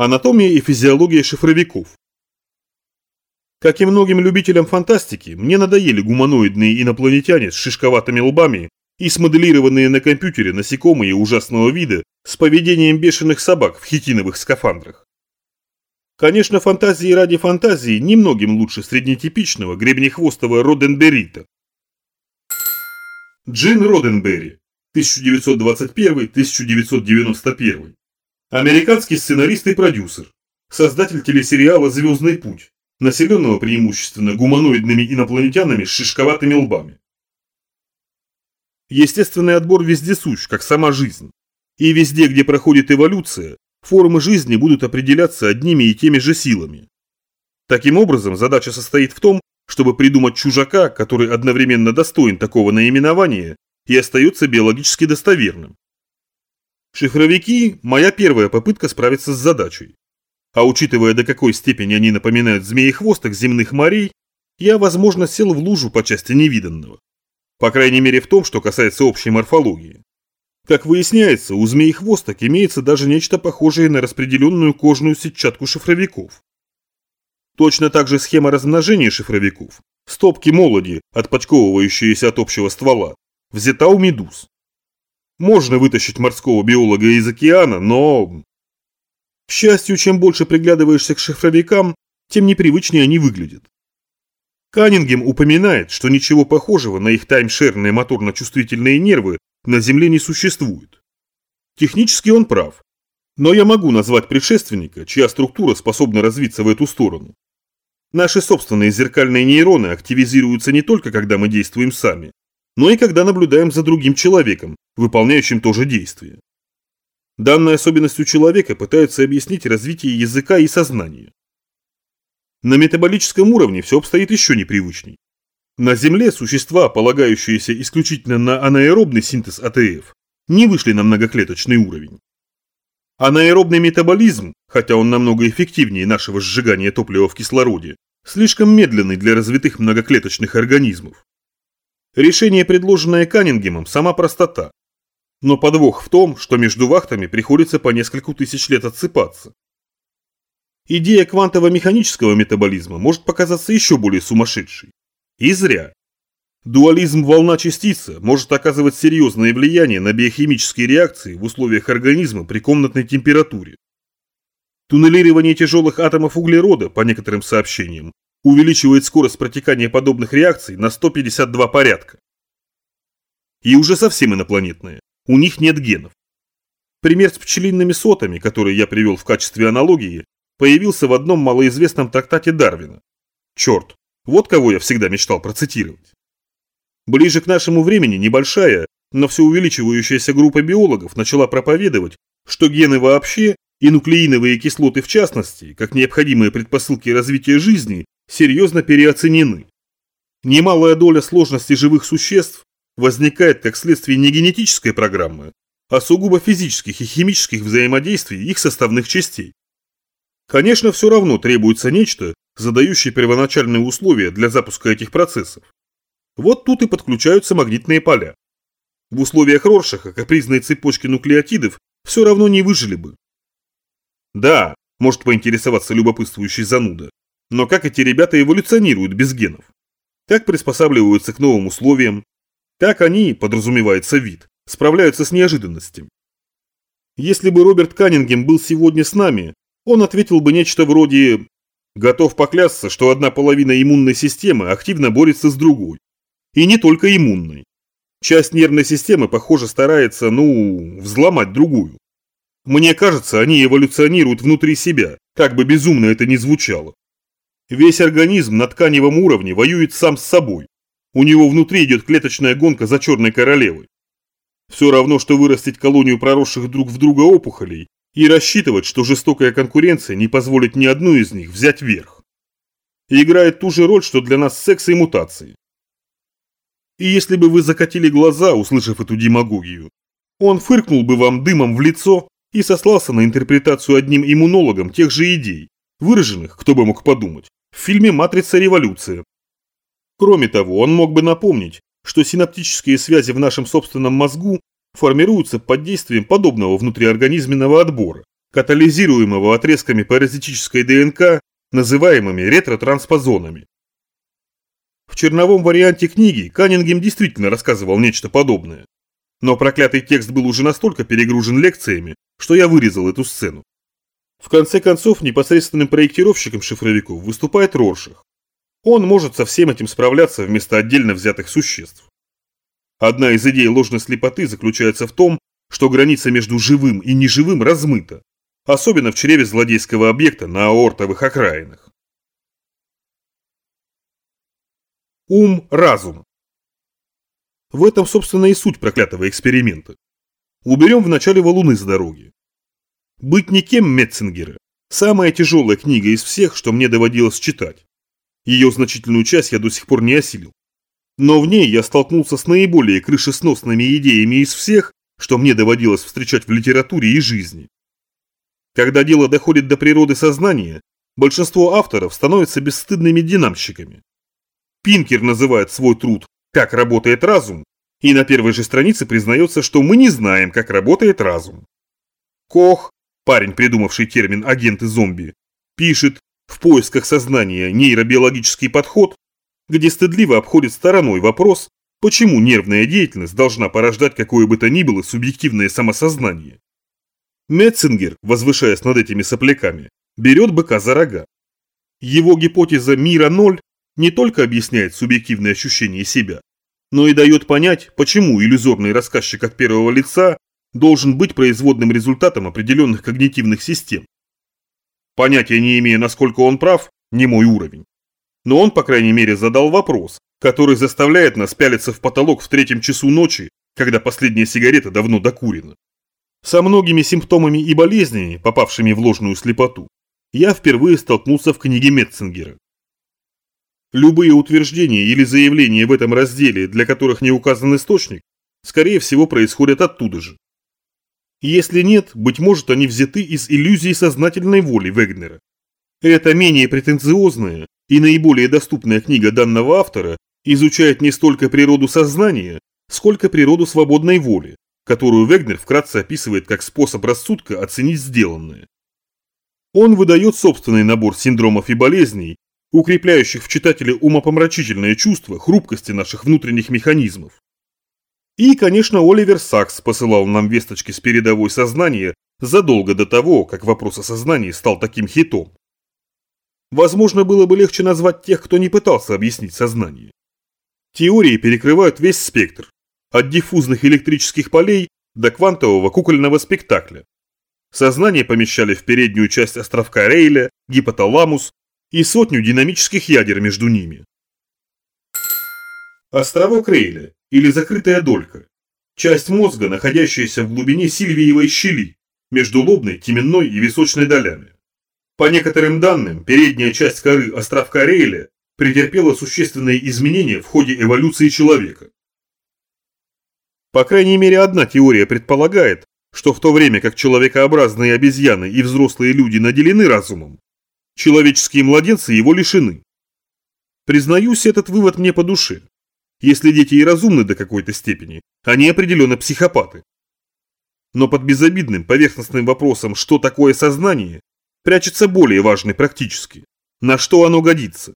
Анатомия и физиология шифровиков. Как и многим любителям фантастики, мне надоели гуманоидные инопланетяне с шишковатыми лбами и смоделированные на компьютере насекомые ужасного вида с поведением бешеных собак в хитиновых скафандрах. Конечно, фантазии ради фантазии немногим лучше среднетипичного гребнехвостого Роденберрита. Джин Роденберри, 1921-1991. Американский сценарист и продюсер. Создатель телесериала «Звездный путь», населенного преимущественно гуманоидными инопланетянами с шишковатыми лбами. Естественный отбор вездесущ, как сама жизнь. И везде, где проходит эволюция, формы жизни будут определяться одними и теми же силами. Таким образом, задача состоит в том, чтобы придумать чужака, который одновременно достоин такого наименования и остается биологически достоверным. Шифровики – моя первая попытка справиться с задачей. А учитывая, до какой степени они напоминают змеи-хвосток земных морей, я, возможно, сел в лужу по части невиданного. По крайней мере в том, что касается общей морфологии. Как выясняется, у змеи-хвосток имеется даже нечто похожее на распределенную кожную сетчатку шифровиков. Точно так же схема размножения шифровиков, стопки молоди, отпочковывающиеся от общего ствола, взята у медуз. Можно вытащить морского биолога из океана, но... К счастью, чем больше приглядываешься к шифровикам, тем непривычнее они выглядят. Каннингем упоминает, что ничего похожего на их таймшерные моторно-чувствительные нервы на Земле не существует. Технически он прав, но я могу назвать предшественника, чья структура способна развиться в эту сторону. Наши собственные зеркальные нейроны активизируются не только когда мы действуем сами, но и когда наблюдаем за другим человеком, выполняющим то же действие. Данная особенность у человека пытаются объяснить развитие языка и сознания. На метаболическом уровне все обстоит еще непривычней. На Земле существа, полагающиеся исключительно на анаэробный синтез АТФ, не вышли на многоклеточный уровень. Анаэробный метаболизм, хотя он намного эффективнее нашего сжигания топлива в кислороде, слишком медленный для развитых многоклеточных организмов. Решение, предложенное Каннингемом, сама простота. Но подвох в том, что между вахтами приходится по нескольку тысяч лет отсыпаться. Идея квантово-механического метаболизма может показаться еще более сумасшедшей. И зря. Дуализм волна-частица может оказывать серьезное влияние на биохимические реакции в условиях организма при комнатной температуре. Туннелирование тяжелых атомов углерода, по некоторым сообщениям, увеличивает скорость протекания подобных реакций на 152 порядка. И уже совсем инопланетные. У них нет генов. Пример с пчелиными сотами, который я привел в качестве аналогии, появился в одном малоизвестном трактате Дарвина. Черт, вот кого я всегда мечтал процитировать. Ближе к нашему времени небольшая, но все увеличивающаяся группа биологов начала проповедовать, что гены вообще и нуклеиновые кислоты в частности, как необходимые предпосылки развития жизни, серьезно переоценены. Немалая доля сложностей живых существ возникает как следствие не генетической программы, а сугубо физических и химических взаимодействий их составных частей. Конечно, все равно требуется нечто, задающее первоначальные условия для запуска этих процессов. Вот тут и подключаются магнитные поля. В условиях Роршаха капризные цепочки нуклеотидов все равно не выжили бы. Да, может поинтересоваться любопытствующий зануда. Но как эти ребята эволюционируют без генов? Как приспосабливаются к новым условиям? Как они, подразумевается вид, справляются с неожиданностями? Если бы Роберт Каннингем был сегодня с нами, он ответил бы нечто вроде «Готов поклясться, что одна половина иммунной системы активно борется с другой. И не только иммунной. Часть нервной системы, похоже, старается, ну, взломать другую. Мне кажется, они эволюционируют внутри себя, как бы безумно это ни звучало. Весь организм на тканевом уровне воюет сам с собой. У него внутри идет клеточная гонка за черной королевой. Все равно, что вырастить колонию проросших друг в друга опухолей и рассчитывать, что жестокая конкуренция не позволит ни одну из них взять верх. И играет ту же роль, что для нас секс и мутации. И если бы вы закатили глаза, услышав эту демагогию, он фыркнул бы вам дымом в лицо и сослался на интерпретацию одним иммунологом тех же идей, выраженных, кто бы мог подумать, в фильме «Матрица. Революция». Кроме того, он мог бы напомнить, что синаптические связи в нашем собственном мозгу формируются под действием подобного внутриорганизменного отбора, катализируемого отрезками паразитической ДНК, называемыми ретротранспозонами. В черновом варианте книги Каннингем действительно рассказывал нечто подобное. Но проклятый текст был уже настолько перегружен лекциями, что я вырезал эту сцену. В конце концов, непосредственным проектировщиком шифровиков выступает Роршах. Он может со всем этим справляться вместо отдельно взятых существ. Одна из идей ложной слепоты заключается в том, что граница между живым и неживым размыта, особенно в чреве злодейского объекта на аортовых окраинах. Ум-разум. В этом, собственно, и суть проклятого эксперимента. Уберем вначале валуны с дороги. «Быть никем» Метцингера – самая тяжелая книга из всех, что мне доводилось читать. Ее значительную часть я до сих пор не осилил. Но в ней я столкнулся с наиболее крышесносными идеями из всех, что мне доводилось встречать в литературе и жизни. Когда дело доходит до природы сознания, большинство авторов становятся бесстыдными динамщиками. Пинкер называет свой труд «Как работает разум», и на первой же странице признается, что мы не знаем, как работает разум. Кох парень, придумавший термин «агенты-зомби», пишет в поисках сознания нейробиологический подход, где стыдливо обходит стороной вопрос, почему нервная деятельность должна порождать какое бы то ни было субъективное самосознание. Метцингер, возвышаясь над этими сопляками, берет быка за рога. Его гипотеза мира ноль не только объясняет субъективное ощущение себя, но и дает понять, почему иллюзорный рассказчик от первого лица должен быть производным результатом определенных когнитивных систем. Понятия не имея, насколько он прав, не мой уровень. Но он, по крайней мере, задал вопрос, который заставляет нас пялиться в потолок в третьем часу ночи, когда последняя сигарета давно докурена. Со многими симптомами и болезнями, попавшими в ложную слепоту, я впервые столкнулся в книге Метцингера. Любые утверждения или заявления в этом разделе, для которых не указан источник, скорее всего происходят оттуда же. Если нет, быть может они взяты из иллюзии сознательной воли Вегнера. Это менее претенциозная и наиболее доступная книга данного автора изучает не столько природу сознания, сколько природу свободной воли, которую Вегнер вкратце описывает как способ рассудка оценить сделанное. Он выдает собственный набор синдромов и болезней, укрепляющих в читателе умопомрачительное чувство хрупкости наших внутренних механизмов. И, конечно, Оливер Сакс посылал нам весточки с передовой сознания задолго до того, как вопрос о сознании стал таким хитом. Возможно, было бы легче назвать тех, кто не пытался объяснить сознание. Теории перекрывают весь спектр, от диффузных электрических полей до квантового кукольного спектакля. Сознание помещали в переднюю часть островка Рейля, гипоталамус и сотню динамических ядер между ними. Островок Рейля или закрытая долька. Часть мозга, находящаяся в глубине сильвиевой щели, между лобной, теменной и височной долями. По некоторым данным, передняя часть коры островка Рейля претерпела существенные изменения в ходе эволюции человека. По крайней мере, одна теория предполагает, что в то время как человекообразные обезьяны и взрослые люди наделены разумом, человеческие младенцы его лишены. Признаюсь, этот вывод мне по душе. Если дети и разумны до какой-то степени, они определенно психопаты. Но под безобидным поверхностным вопросом «что такое сознание?» прячется более важный практически. На что оно годится?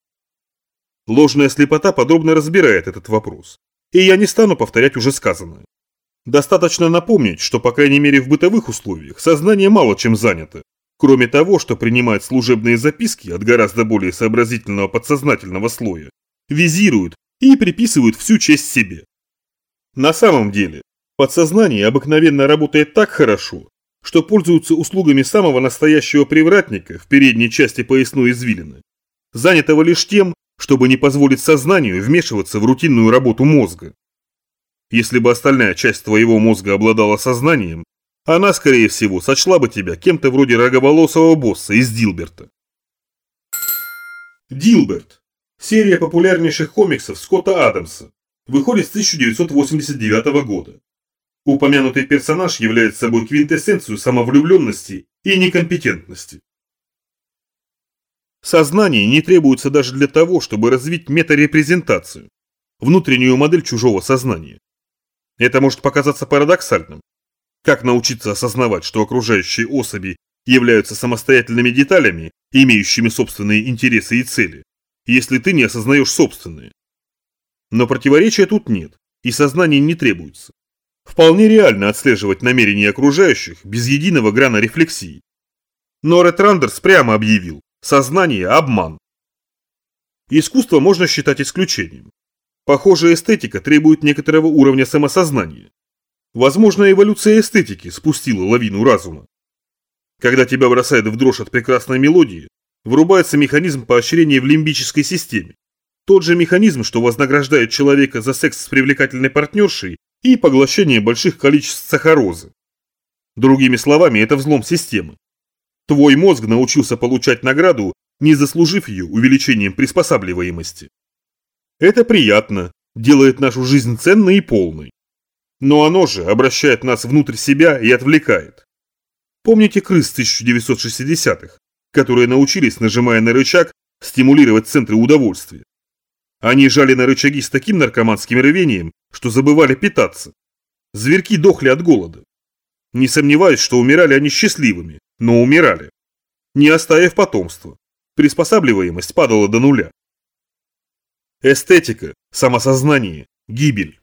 Ложная слепота подробно разбирает этот вопрос. И я не стану повторять уже сказанное. Достаточно напомнить, что по крайней мере в бытовых условиях сознание мало чем занято, кроме того, что принимает служебные записки от гораздо более сообразительного подсознательного слоя, визирует и приписывают всю честь себе. На самом деле, подсознание обыкновенно работает так хорошо, что пользуются услугами самого настоящего привратника в передней части поясной извилины, занятого лишь тем, чтобы не позволить сознанию вмешиваться в рутинную работу мозга. Если бы остальная часть твоего мозга обладала сознанием, она, скорее всего, сочла бы тебя кем-то вроде роговолосого босса из Дилберта. Дилберт Серия популярнейших комиксов Скотта Адамса выходит с 1989 года. Упомянутый персонаж является собой квинтэссенцию самовлюбленности и некомпетентности. Сознание не требуется даже для того, чтобы развить метарепрезентацию, внутреннюю модель чужого сознания. Это может показаться парадоксальным. Как научиться осознавать, что окружающие особи являются самостоятельными деталями, имеющими собственные интересы и цели, если ты не осознаешь собственные. Но противоречия тут нет, и сознание не требуется. Вполне реально отслеживать намерения окружающих без единого грана рефлексии. Но Ретрандерс прямо объявил – сознание – обман. Искусство можно считать исключением. Похоже, эстетика требует некоторого уровня самосознания. Возможно, эволюция эстетики спустила лавину разума. Когда тебя бросает в дрожь от прекрасной мелодии, врубается механизм поощрения в лимбической системе. Тот же механизм, что вознаграждает человека за секс с привлекательной партнершей и поглощение больших количеств сахарозы. Другими словами, это взлом системы. Твой мозг научился получать награду, не заслужив ее увеличением приспосабливаемости. Это приятно, делает нашу жизнь ценной и полной. Но оно же обращает нас внутрь себя и отвлекает. Помните крыс 1960-х, которые научились, нажимая на рычаг, стимулировать центры удовольствия? Они жали на рычаги с таким наркоманским рвением, что забывали питаться. Зверьки дохли от голода. Не сомневаюсь, что умирали они счастливыми, но умирали. Не оставив потомства. Приспосабливаемость падала до нуля. Эстетика, самосознание, гибель.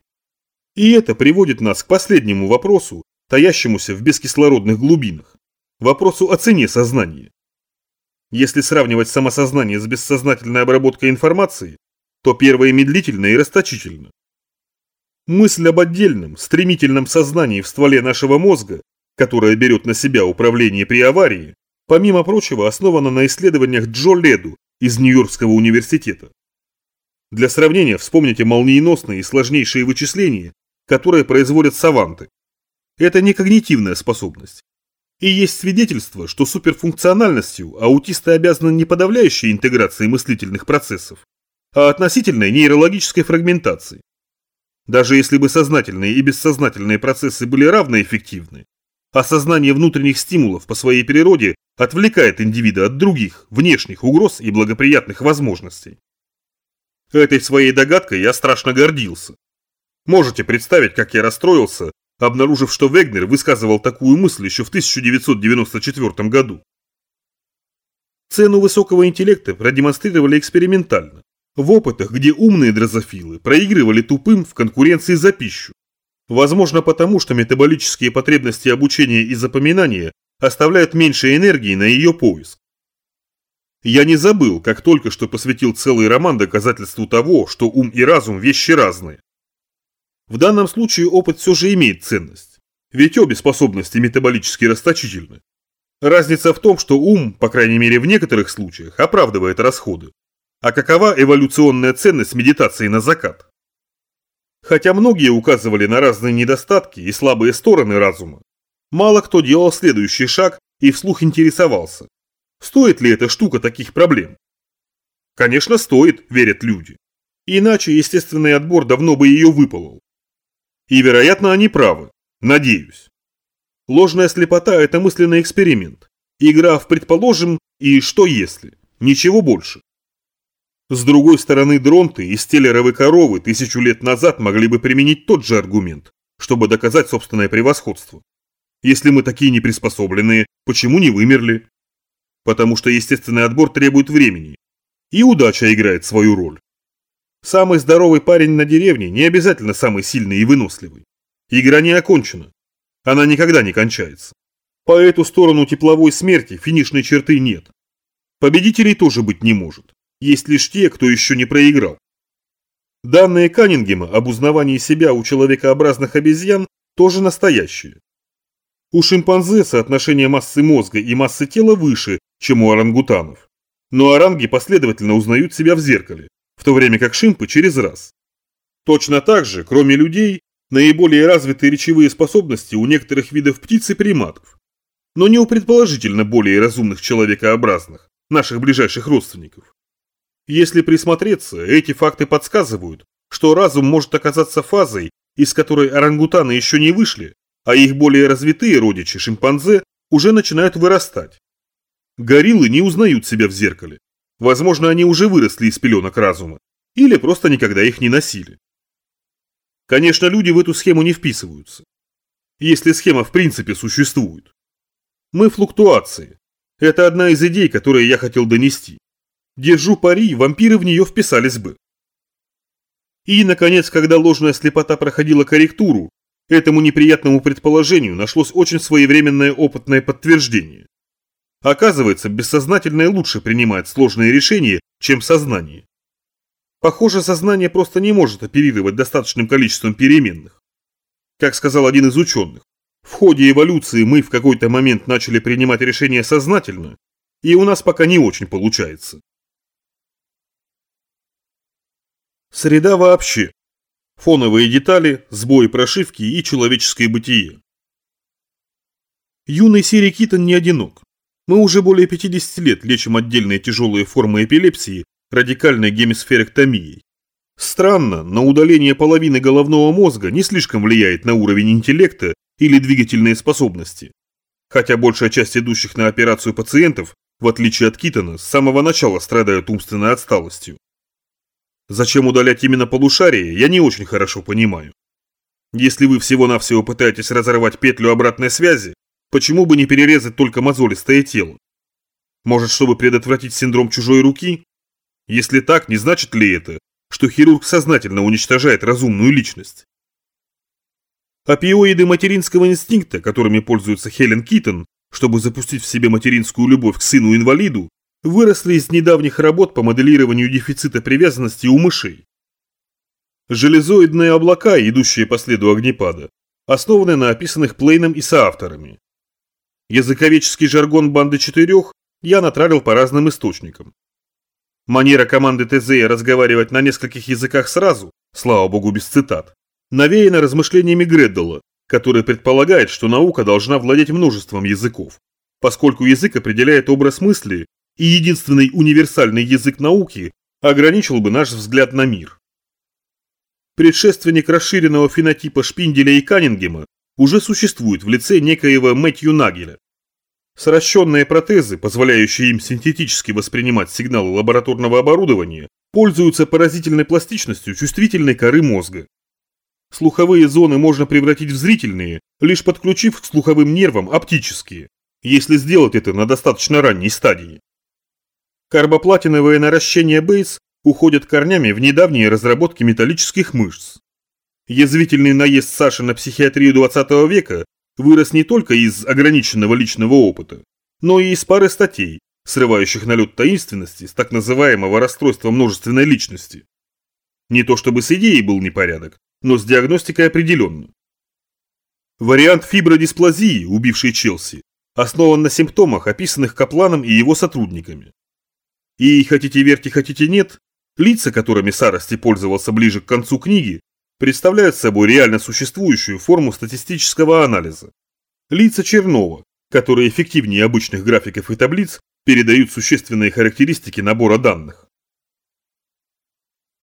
И это приводит нас к последнему вопросу, таящемуся в бескислородных глубинах. Вопросу о цене сознания. Если сравнивать самосознание с бессознательной обработкой информации, то первое медлительно и расточительно. Мысль об отдельном, стремительном сознании в стволе нашего мозга, которое берет на себя управление при аварии, помимо прочего основана на исследованиях Джо Леду из Нью-Йоркского университета. Для сравнения вспомните молниеносные и сложнейшие вычисления, которые производят саванты. Это не когнитивная способность. И есть свидетельство, что суперфункциональностью аутисты обязаны не подавляющей интеграции мыслительных процессов, а относительной нейрологической фрагментации. Даже если бы сознательные и бессознательные процессы были равноэффективны, осознание внутренних стимулов по своей природе отвлекает индивида от других, внешних угроз и благоприятных возможностей. Этой своей догадкой я страшно гордился. Можете представить, как я расстроился, обнаружив, что Вегнер высказывал такую мысль еще в 1994 году. Цену высокого интеллекта продемонстрировали экспериментально в опытах, где умные дрозофилы проигрывали тупым в конкуренции за пищу. Возможно потому, что метаболические потребности обучения и запоминания оставляют меньше энергии на ее поиск. Я не забыл, как только что посвятил целый роман доказательству того, что ум и разум – вещи разные. В данном случае опыт все же имеет ценность, ведь обе способности метаболически расточительны. Разница в том, что ум, по крайней мере в некоторых случаях, оправдывает расходы, а какова эволюционная ценность медитации на закат? Хотя многие указывали на разные недостатки и слабые стороны разума, мало кто делал следующий шаг и вслух интересовался, стоит ли эта штука таких проблем. Конечно, стоит, верят люди. Иначе естественный отбор давно бы ее выполол. И, вероятно, они правы. Надеюсь. Ложная слепота – это мысленный эксперимент. Игра в «предположим» и «что если». Ничего больше. С другой стороны, дронты и стеллеровы коровы тысячу лет назад могли бы применить тот же аргумент, чтобы доказать собственное превосходство. Если мы такие неприспособленные, почему не вымерли? Потому что естественный отбор требует времени. И удача играет свою роль. Самый здоровый парень на деревне не обязательно самый сильный и выносливый. Игра не окончена. Она никогда не кончается. По эту сторону тепловой смерти финишной черты нет. Победителей тоже быть не может есть лишь те, кто еще не проиграл. Данные Каннингема об узнавании себя у человекообразных обезьян тоже настоящие. У шимпанзе соотношение массы мозга и массы тела выше, чем у орангутанов. Но оранги последовательно узнают себя в зеркале, в то время как шимпы через раз. Точно так же, кроме людей, наиболее развитые речевые способности у некоторых видов птиц и приматов. Но не у предположительно более разумных человекообразных, наших ближайших родственников. Если присмотреться, эти факты подсказывают, что разум может оказаться фазой, из которой орангутаны еще не вышли, а их более развитые родичи, шимпанзе, уже начинают вырастать. Гориллы не узнают себя в зеркале. Возможно, они уже выросли из пеленок разума, или просто никогда их не носили. Конечно, люди в эту схему не вписываются. Если схема в принципе существует. Мы флуктуации. Это одна из идей, которые я хотел донести. Держу пари, вампиры в нее вписались бы. И, наконец, когда ложная слепота проходила корректуру, этому неприятному предположению нашлось очень своевременное опытное подтверждение. Оказывается, бессознательное лучше принимает сложные решения, чем сознание. Похоже, сознание просто не может оперировать достаточным количеством переменных. Как сказал один из ученых, в ходе эволюции мы в какой-то момент начали принимать решения сознательно, и у нас пока не очень получается. Среда вообще. Фоновые детали, сбои прошивки и человеческое бытие. Юный Сири Китон не одинок. Мы уже более 50 лет лечим отдельные тяжелые формы эпилепсии радикальной гемисферектомией. Странно, но удаление половины головного мозга не слишком влияет на уровень интеллекта или двигательные способности. Хотя большая часть идущих на операцию пациентов, в отличие от Китона, с самого начала страдают умственной отсталостью. Зачем удалять именно полушарие, я не очень хорошо понимаю. Если вы всего-навсего пытаетесь разорвать петлю обратной связи, почему бы не перерезать только мозолистое тело? Может, чтобы предотвратить синдром чужой руки? Если так, не значит ли это, что хирург сознательно уничтожает разумную личность? Опиоиды материнского инстинкта, которыми пользуется Хелен Китон, чтобы запустить в себе материнскую любовь к сыну-инвалиду, выросли из недавних работ по моделированию дефицита привязанности у мышей. Железоидные облака, идущие по следу огнепада, основаны на описанных Плейном и соавторами. Языковеческий жаргон банды четырех я натравил по разным источникам. Манера команды ТЗ разговаривать на нескольких языках сразу, слава богу без цитат, навеяна размышлениями Греддела, который предполагает, что наука должна владеть множеством языков, поскольку язык определяет образ мысли и единственный универсальный язык науки ограничил бы наш взгляд на мир. Предшественник расширенного фенотипа Шпинделя и Каннингема уже существует в лице некоего Мэтью Нагеля. Сращенные протезы, позволяющие им синтетически воспринимать сигналы лабораторного оборудования, пользуются поразительной пластичностью чувствительной коры мозга. Слуховые зоны можно превратить в зрительные, лишь подключив к слуховым нервам оптические, если сделать это на достаточно ранней стадии. Карбоплатиновое наращение бейс уходят корнями в недавние разработки металлических мышц. Язвительный наезд Саши на психиатрию 20 века вырос не только из ограниченного личного опыта, но и из пары статей, срывающих налет таинственности с так называемого расстройства множественной личности. Не то чтобы с идеей был непорядок, но с диагностикой определенно. Вариант фибродисплазии, убивший Челси, основан на симптомах, описанных Капланом и его сотрудниками. И хотите верьте, хотите нет, лица, которыми Сарости пользовался ближе к концу книги, представляют собой реально существующую форму статистического анализа. Лица Чернова, которые эффективнее обычных графиков и таблиц передают существенные характеристики набора данных.